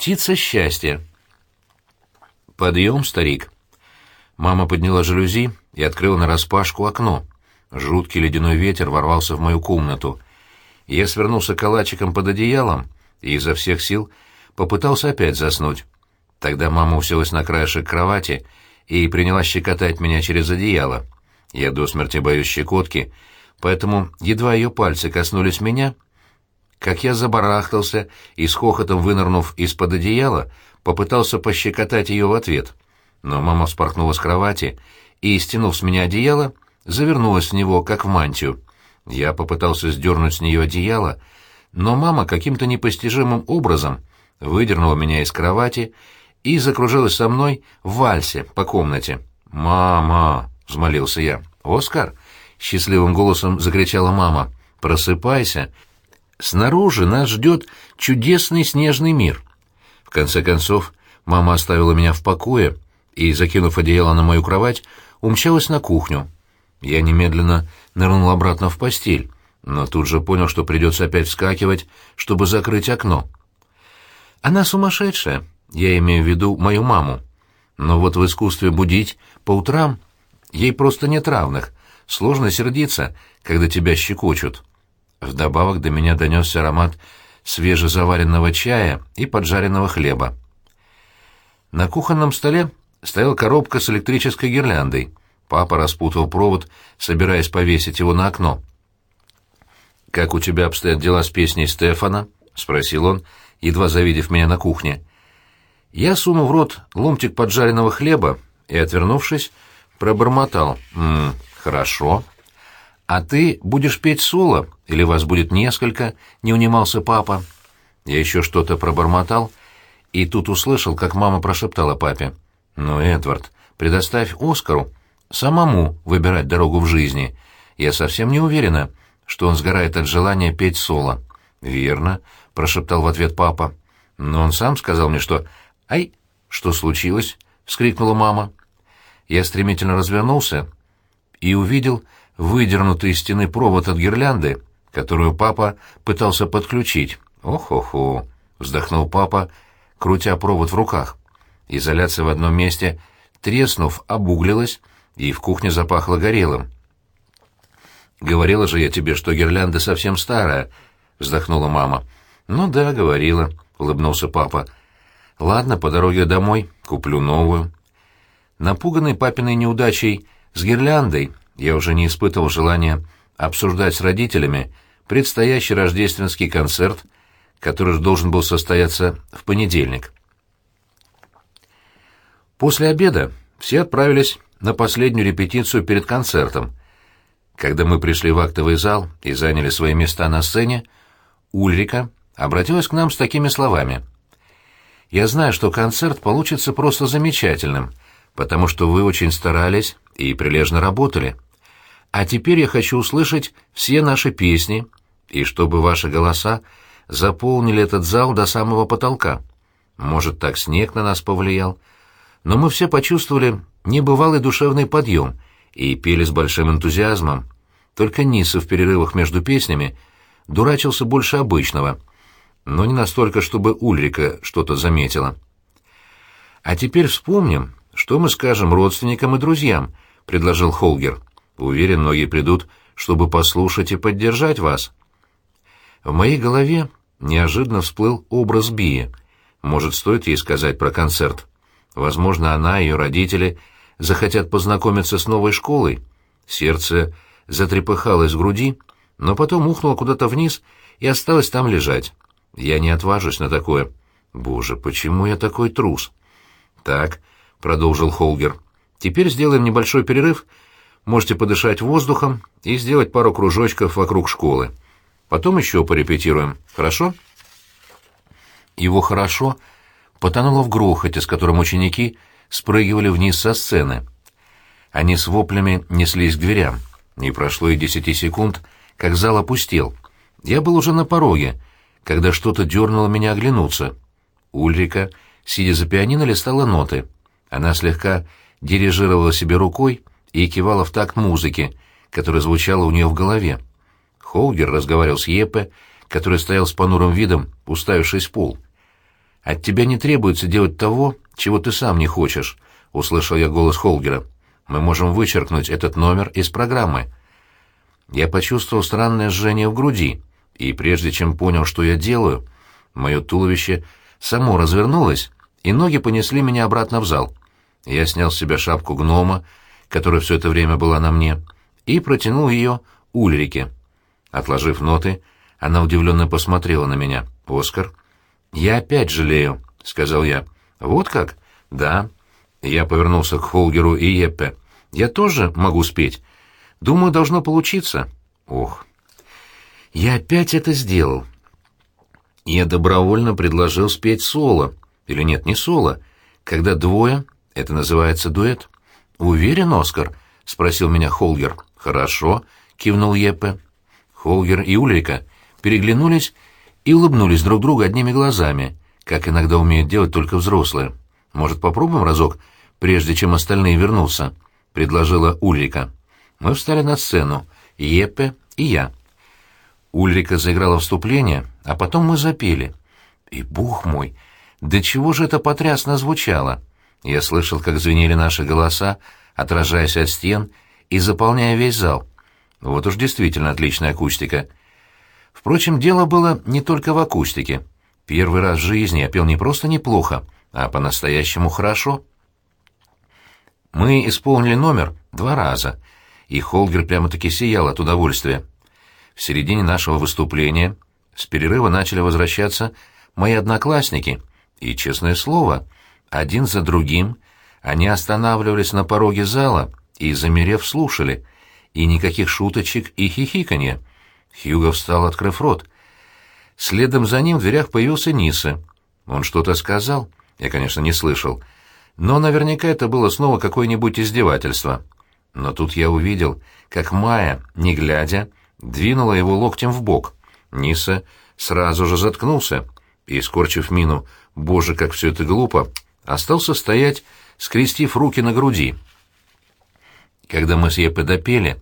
птица счастья. «Подъем, старик!» Мама подняла жалюзи и открыла нараспашку окно. Жуткий ледяной ветер ворвался в мою комнату. Я свернулся калачиком под одеялом и изо всех сил попытался опять заснуть. Тогда мама уселась на краешек кровати и принялась щекотать меня через одеяло. Я до смерти боюсь щекотки, поэтому едва ее пальцы коснулись меня, как я забарахтался и с хохотом вынырнув из-под одеяла, попытался пощекотать ее в ответ. Но мама вспорхнула с кровати и, стянув с меня одеяло, завернулась в него, как в мантию. Я попытался сдернуть с нее одеяло, но мама каким-то непостижимым образом выдернула меня из кровати и закружилась со мной в вальсе по комнате. «Мама!» — взмолился я. «Оскар!» — счастливым голосом закричала мама. «Просыпайся! Снаружи нас ждет чудесный снежный мир!» В конце концов, мама оставила меня в покое и, закинув одеяло на мою кровать, умчалась на кухню. Я немедленно нырнул обратно в постель, но тут же понял, что придется опять вскакивать, чтобы закрыть окно. Она сумасшедшая, я имею в виду мою маму. Но вот в искусстве будить по утрам ей просто нет равных. Сложно сердиться, когда тебя щекочут. Вдобавок до меня донесся аромат свежезаваренного чая и поджаренного хлеба. На кухонном столе стояла коробка с электрической гирляндой. Папа распутал провод, собираясь повесить его на окно. «Как у тебя обстоят дела с песней Стефана?» — спросил он, едва завидев меня на кухне. Я сунул в рот ломтик поджаренного хлеба и, отвернувшись, пробормотал. «Ммм, хорошо». «А ты будешь петь соло, или вас будет несколько?» — не унимался папа. Я еще что-то пробормотал, и тут услышал, как мама прошептала папе. «Ну, Эдвард, предоставь Оскару самому выбирать дорогу в жизни. Я совсем не уверена, что он сгорает от желания петь соло». «Верно», — прошептал в ответ папа. «Но он сам сказал мне, что «Ай, что случилось?» — вскрикнула мама. Я стремительно развернулся и увидел выдернутый из стены провод от гирлянды, которую папа пытался подключить. «Ох-охо!» — вздохнул папа, крутя провод в руках. Изоляция в одном месте, треснув, обуглилась, и в кухне запахло горелым. «Говорила же я тебе, что гирлянда совсем старая», — вздохнула мама. «Ну да, говорила», — улыбнулся папа. Ладно, по дороге домой куплю новую. Напуганный папиной неудачей с гирляндой, я уже не испытывал желания обсуждать с родителями предстоящий рождественский концерт, который должен был состояться в понедельник. После обеда все отправились на последнюю репетицию перед концертом. Когда мы пришли в актовый зал и заняли свои места на сцене, Ульрика обратилась к нам с такими словами. Я знаю, что концерт получится просто замечательным, потому что вы очень старались и прилежно работали. А теперь я хочу услышать все наши песни, и чтобы ваши голоса заполнили этот зал до самого потолка. Может, так снег на нас повлиял. Но мы все почувствовали небывалый душевный подъем и пели с большим энтузиазмом. Только Ниса в перерывах между песнями дурачился больше обычного — но не настолько, чтобы Ульрика что-то заметила. «А теперь вспомним, что мы скажем родственникам и друзьям», — предложил Холгер. «Уверен, многие придут, чтобы послушать и поддержать вас». В моей голове неожиданно всплыл образ Бии. Может, стоит ей сказать про концерт? Возможно, она и ее родители захотят познакомиться с новой школой. Сердце затрепыхалось в груди, но потом ухнуло куда-то вниз и осталось там лежать. Я не отважусь на такое. Боже, почему я такой трус? Так, продолжил Холгер. Теперь сделаем небольшой перерыв. Можете подышать воздухом и сделать пару кружочков вокруг школы. Потом еще порепетируем. Хорошо? Его хорошо потонуло в грохоте, с которым ученики спрыгивали вниз со сцены. Они с воплями неслись к дверям. Не прошло и десяти секунд, как зал опустел. Я был уже на пороге, когда что-то дернуло меня оглянуться. Ульрика, сидя за пианино, листала ноты. Она слегка дирижировала себе рукой и кивала в такт музыки, которая звучала у нее в голове. Холгер разговаривал с Епе, который стоял с понурым видом, уставившись в пол. «От тебя не требуется делать того, чего ты сам не хочешь», — услышал я голос Холгера. «Мы можем вычеркнуть этот номер из программы». Я почувствовал странное жжение в груди, и прежде чем понял, что я делаю, мое туловище само развернулось, и ноги понесли меня обратно в зал. Я снял с себя шапку гнома, которая все это время была на мне, и протянул ее Ульрике. Отложив ноты, она удивленно посмотрела на меня. «Оскар?» «Я опять жалею», — сказал я. «Вот как?» «Да». Я повернулся к Холгеру и Еппе. «Я тоже могу спеть. Думаю, должно получиться». «Ох». «Я опять это сделал». Я добровольно предложил спеть соло. Или нет, не соло. Когда двое, это называется дуэт. «Уверен, Оскар?» — спросил меня Холгер. «Хорошо», — кивнул Еппе. Холгер и Ульрика переглянулись и улыбнулись друг другу одними глазами, как иногда умеют делать только взрослые. «Может, попробуем разок, прежде чем остальные вернутся?» — предложила Ульрика. Мы встали на сцену, Еппе и я. Ульрика заиграла вступление, а потом мы запели. И, бух мой, да чего же это потрясно звучало! Я слышал, как звенели наши голоса, отражаясь от стен и заполняя весь зал. Вот уж действительно отличная акустика. Впрочем, дело было не только в акустике. Первый раз в жизни я пел не просто неплохо, а по-настоящему хорошо. Мы исполнили номер два раза, и Холгер прямо-таки сиял от удовольствия. В середине нашего выступления с перерыва начали возвращаться мои одноклассники, и, честное слово, один за другим они останавливались на пороге зала и, замерев, слушали, и никаких шуточек и хихиканья. Хьюго встал, открыв рот. Следом за ним в дверях появился Ниса. Он что-то сказал, я, конечно, не слышал, но наверняка это было снова какое-нибудь издевательство. Но тут я увидел, как Майя, не глядя, двинула его локтем в бок. Ниса сразу же заткнулся и, скорчив мину, «Боже, как все это глупо!» Остался стоять, скрестив руки на груди. Когда мы с Епе допели,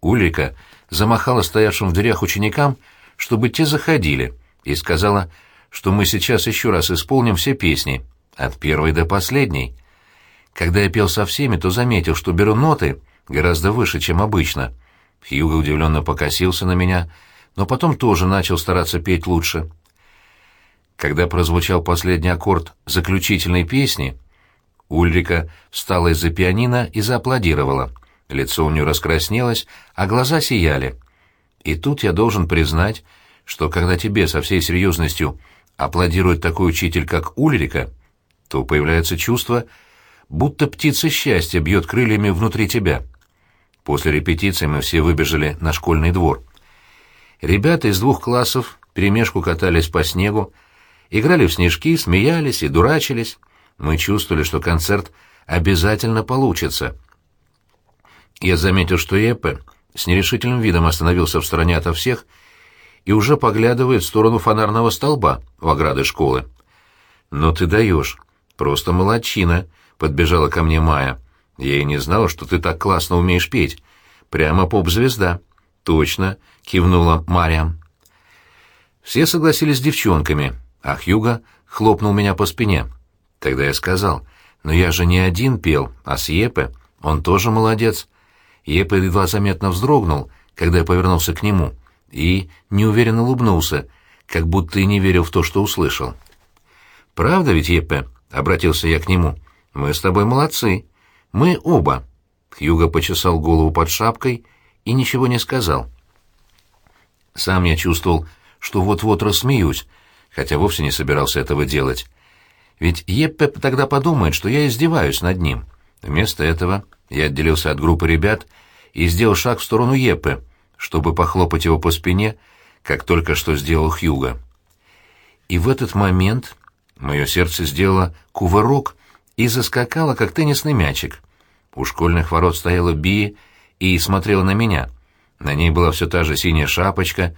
Ульрика замахала стоявшим в дверях ученикам, чтобы те заходили, и сказала, что мы сейчас еще раз исполним все песни, от первой до последней. Когда я пел со всеми, то заметил, что беру ноты гораздо выше, чем обычно. Хьюго удивленно покосился на меня, но потом тоже начал стараться петь лучше. Когда прозвучал последний аккорд заключительной песни, Ульрика встала из-за пианино и зааплодировала. Лицо у нее раскраснелось, а глаза сияли. И тут я должен признать, что когда тебе со всей серьезностью аплодирует такой учитель, как Ульрика, то появляется чувство, будто птица счастья бьет крыльями внутри тебя. После репетиции мы все выбежали на школьный двор. Ребята из двух классов перемешку катались по снегу, играли в снежки, смеялись и дурачились. Мы чувствовали, что концерт обязательно получится. Я заметил, что Эппе с нерешительным видом остановился в стороне ото всех и уже поглядывает в сторону фонарного столба у ограды школы. «Но «Ну ты даешь. Просто молодчина», — подбежала ко мне Майя. «Я и не знала, что ты так классно умеешь петь. Прямо поп-звезда». «Точно», — кивнула Мариам. Все согласились с девчонками — а Хьюго хлопнул меня по спине. Тогда я сказал, «Но я же не один пел, а с Епе. Он тоже молодец». Епе едва заметно вздрогнул, когда я повернулся к нему, и неуверенно улыбнулся, как будто и не верил в то, что услышал. «Правда ведь, Епе?» — обратился я к нему. «Мы с тобой молодцы. Мы оба». Хьюго почесал голову под шапкой и ничего не сказал. Сам я чувствовал, что вот-вот рассмеюсь, хотя вовсе не собирался этого делать. Ведь Еппе тогда подумает, что я издеваюсь над ним. Вместо этого я отделился от группы ребят и сделал шаг в сторону Еппе, чтобы похлопать его по спине, как только что сделал Хьюга. И в этот момент мое сердце сделало кувырок и заскакало, как теннисный мячик. У школьных ворот стояла Би и смотрела на меня. На ней была все та же синяя шапочка,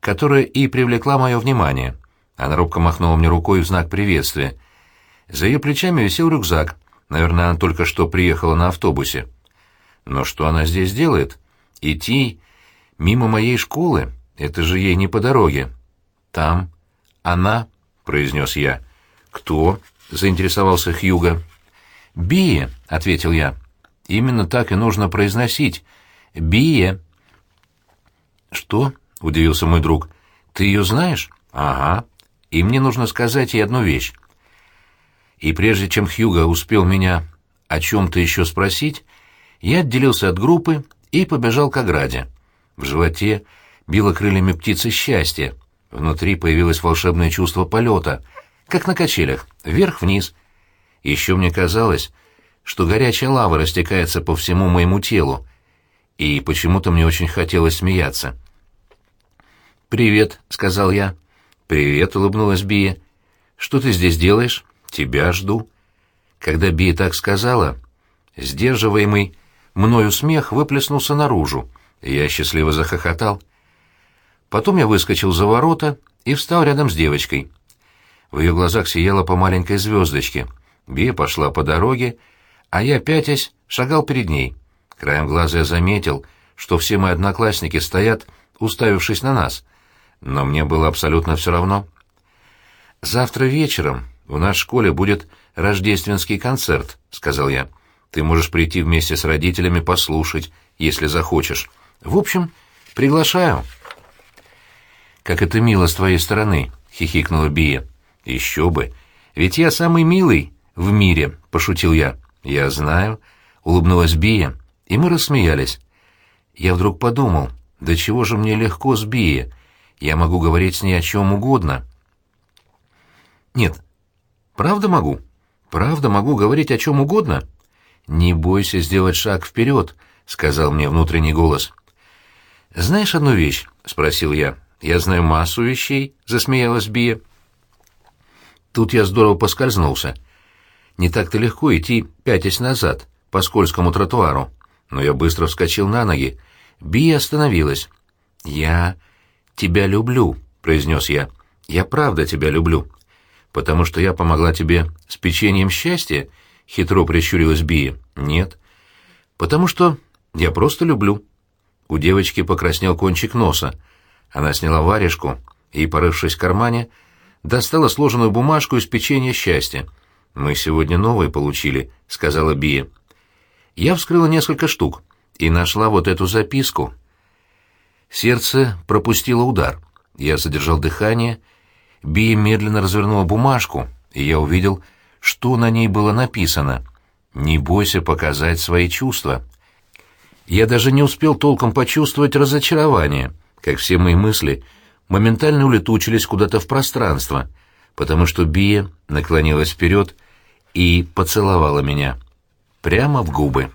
которая и привлекла мое внимание. Она робко махнула мне рукой в знак приветствия. За ее плечами висел рюкзак. Наверное, она только что приехала на автобусе. Но что она здесь делает? Идти мимо моей школы? Это же ей не по дороге. Там. Она, — произнес я. «Кто?» — заинтересовался Хьюго. «Бия», — ответил я. «Именно так и нужно произносить. Бия». «Что?» — удивился мой друг. «Ты ее знаешь?» «Ага. И мне нужно сказать ей одну вещь». И прежде чем Хьюго успел меня о чем-то еще спросить, я отделился от группы и побежал к ограде. В животе било крыльями птицы счастья. Внутри появилось волшебное чувство полета, как на качелях, вверх-вниз. Еще мне казалось, что горячая лава растекается по всему моему телу, и почему-то мне очень хотелось смеяться. «Привет», — сказал я. «Привет», — улыбнулась Бия. «Что ты здесь делаешь?» «Тебя жду». Когда Бия так сказала, сдерживаемый мною смех выплеснулся наружу, я счастливо захохотал. Потом я выскочил за ворота и встал рядом с девочкой. В ее глазах сияла по маленькой звездочке. Бия пошла по дороге, а я, пятясь, шагал перед ней. Краем глаза я заметил, что все мои одноклассники стоят, уставившись на нас. Но мне было абсолютно все равно. «Завтра вечером в школе будет рождественский концерт», — сказал я. «Ты можешь прийти вместе с родителями послушать, если захочешь. В общем, приглашаю». «Как это мило с твоей стороны», — хихикнула Бия. «Еще бы! Ведь я самый милый в мире», — пошутил я. «Я знаю», — улыбнулась Бия, и мы рассмеялись. Я вдруг подумал, да чего же мне легко с Бией? Я могу говорить с ней о чем угодно. Нет, правда могу? Правда могу говорить о чем угодно? Не бойся сделать шаг вперед, — сказал мне внутренний голос. «Знаешь одну вещь?» — спросил я. «Я знаю массу вещей», — засмеялась Бия. Тут я здорово поскользнулся. Не так-то легко идти, пятясь назад, по скользкому тротуару. Но я быстро вскочил на ноги. Бия остановилась. «Я тебя люблю», — произнес я. «Я правда тебя люблю». «Потому что я помогла тебе с печеньем счастья?» — хитро прищурилась Бия. «Нет». «Потому что я просто люблю». У девочки покраснел кончик носа. Она сняла варежку и, порывшись в кармане, достала сложенную бумажку из печенья счастья. «Мы сегодня новые получили», — сказала Бия. Я вскрыла несколько штук и нашла вот эту записку. Сердце пропустило удар. Я задержал дыхание. Бия медленно развернула бумажку, и я увидел, что на ней было написано. «Не бойся показать свои чувства». Я даже не успел толком почувствовать разочарование, как все мои мысли моментально улетучились куда-то в пространство, потому что Бия наклонилась вперед и поцеловала меня прямо в губы.